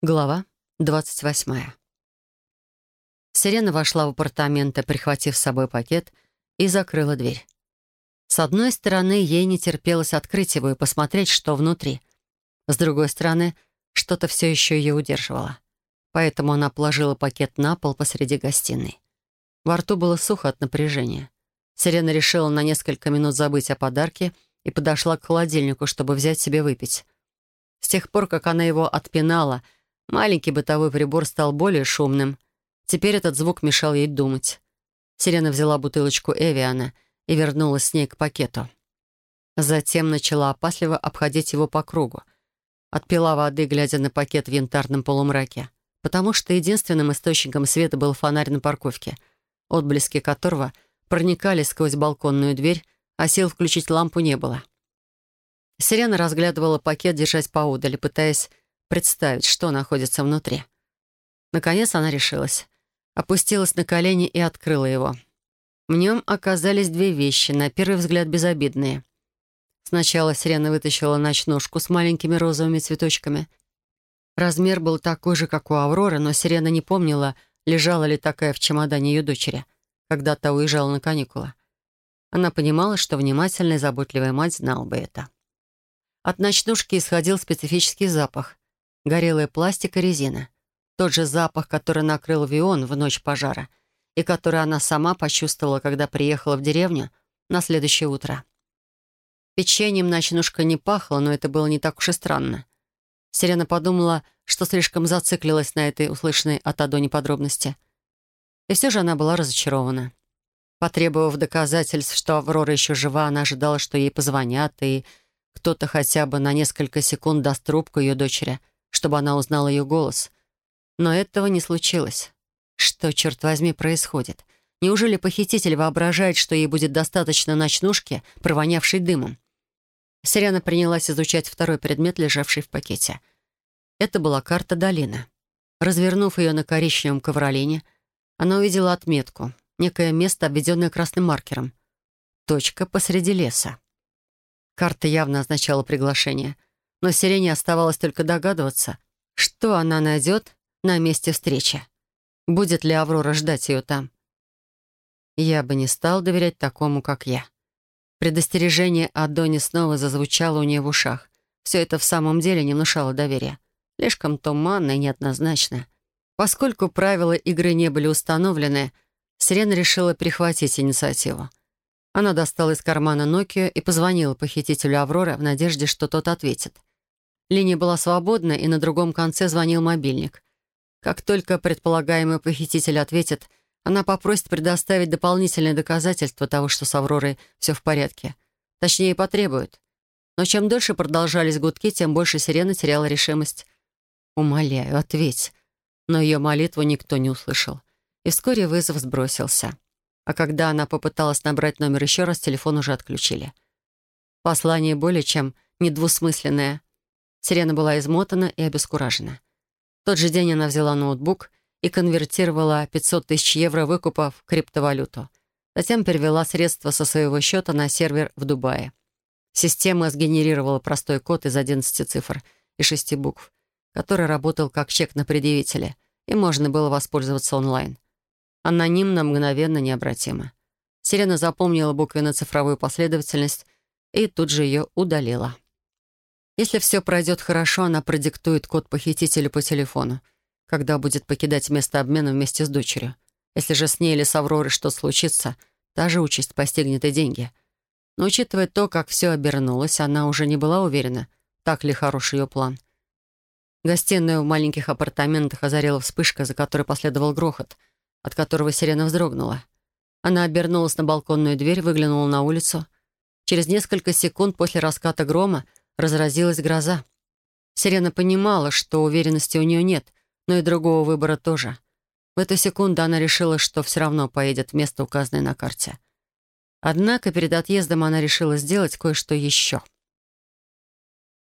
Глава 28. Сирена вошла в апартаменты, прихватив с собой пакет, и закрыла дверь. С одной стороны, ей не терпелось открыть его и посмотреть, что внутри. С другой стороны, что-то все еще ее удерживало. Поэтому она положила пакет на пол посреди гостиной. Во рту было сухо от напряжения. Сирена решила на несколько минут забыть о подарке и подошла к холодильнику, чтобы взять себе выпить. С тех пор, как она его отпинала — Маленький бытовой прибор стал более шумным. Теперь этот звук мешал ей думать. Сирена взяла бутылочку Эвиана и вернулась с ней к пакету. Затем начала опасливо обходить его по кругу. Отпила воды, глядя на пакет в янтарном полумраке, потому что единственным источником света был фонарь на парковке, отблески которого проникали сквозь балконную дверь, а сил включить лампу не было. Сирена разглядывала пакет, держась поодаль, пытаясь представить, что находится внутри. Наконец она решилась. Опустилась на колени и открыла его. В нем оказались две вещи, на первый взгляд безобидные. Сначала Сирена вытащила ночнушку с маленькими розовыми цветочками. Размер был такой же, как у Авроры, но Сирена не помнила, лежала ли такая в чемодане ее дочери, когда та уезжала на каникулы. Она понимала, что внимательная и заботливая мать знала бы это. От ночнушки исходил специфический запах горелая пластик и резина. Тот же запах, который накрыл Вион в ночь пожара и который она сама почувствовала, когда приехала в деревню на следующее утро. Печеньем ночнушка не пахла, но это было не так уж и странно. Сирена подумала, что слишком зациклилась на этой услышанной от Адони подробности. И все же она была разочарована. Потребовав доказательств, что Аврора еще жива, она ожидала, что ей позвонят, и кто-то хотя бы на несколько секунд даст трубку ее дочери — чтобы она узнала ее голос. Но этого не случилось. Что, черт возьми, происходит? Неужели похититель воображает, что ей будет достаточно ночнушки, провонявшей дымом? Сириана принялась изучать второй предмет, лежавший в пакете. Это была карта долины. Развернув ее на коричневом ковролине, она увидела отметку, некое место, обведенное красным маркером. Точка посреди леса. Карта явно означала приглашение — но Сирене оставалось только догадываться, что она найдет на месте встречи. Будет ли Аврора ждать ее там? Я бы не стал доверять такому, как я. Предостережение о Доне снова зазвучало у нее в ушах. Все это в самом деле не внушало доверия. Слишком туманно и неоднозначно. Поскольку правила игры не были установлены, Сирена решила перехватить инициативу. Она достала из кармана Nokia и позвонила похитителю Авроры в надежде, что тот ответит. Линия была свободна, и на другом конце звонил мобильник. Как только предполагаемый похититель ответит, она попросит предоставить дополнительные доказательства того, что с Авророй все в порядке. Точнее, потребует. Но чем дольше продолжались гудки, тем больше сирена теряла решимость. «Умоляю, ответь». Но ее молитву никто не услышал. И вскоре вызов сбросился. А когда она попыталась набрать номер еще раз, телефон уже отключили. Послание более чем недвусмысленное — Сирена была измотана и обескуражена. В тот же день она взяла ноутбук и конвертировала 500 тысяч евро выкупа в криптовалюту. Затем перевела средства со своего счета на сервер в Дубае. Система сгенерировала простой код из 11 цифр и 6 букв, который работал как чек на предъявителя, и можно было воспользоваться онлайн. Анонимно, мгновенно, необратимо. Сирена запомнила буквенно-цифровую последовательность и тут же ее удалила. Если все пройдет хорошо, она продиктует код похитителю по телефону, когда будет покидать место обмена вместе с дочерью. Если же с ней или с Авророй что случится, та же участь постигнет и деньги. Но учитывая то, как все обернулось, она уже не была уверена, так ли хорош ее план. Гостиную в маленьких апартаментах озарила вспышка, за которой последовал грохот, от которого сирена вздрогнула. Она обернулась на балконную дверь, выглянула на улицу. Через несколько секунд после раската грома разразилась гроза. Сирена понимала, что уверенности у нее нет, но и другого выбора тоже. В эту секунду она решила, что все равно поедет в место, указанное на карте. Однако перед отъездом она решила сделать кое-что еще —